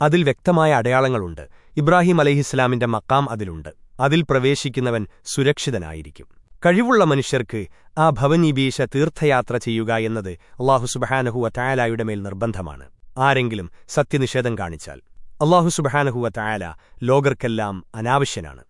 അതിൽ വ്യക്തമായ അടയാളങ്ങളുണ്ട്. ഇബ്രാഹിം അലഹിസ്ലാമിന്റെ മക്കാം അതിലുണ്ട്. അതിൽ പ്രവേശിക്കുന്നവൻ സുരക്ഷിതനായിരിക്കും. കഴിവുള്ള മനുഷ്യർക്ക് ആ ഭവനീബീശ തീർത്ഥയാത്ര ചെയ്യുക എന്നത് അള്ളാഹുസുബഹാനഹുവ തായാലായുടെ മേൽ നിർബന്ധമാണ്. ആരെങ്കിലും സത്യനിഷേധം കാണിച്ചാൽ. അള്ളാഹുസുബഹാനഹുവ തായാല ലോകർക്കെല്ലാം അനാവശ്യനാണ്.